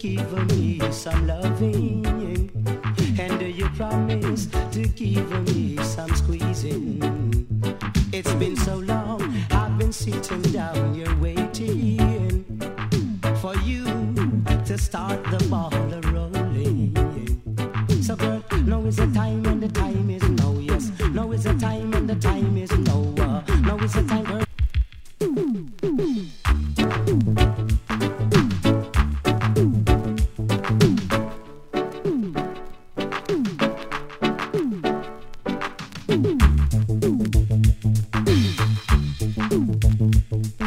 give me some loving. Promise to give me some squeezing. It's been so long, I've been sitting down here waiting for you to start the ball rolling. So, girl, now is the time and the time is now, yes. Now is the time and the time is now. Uh, now is the time, Boom, boom.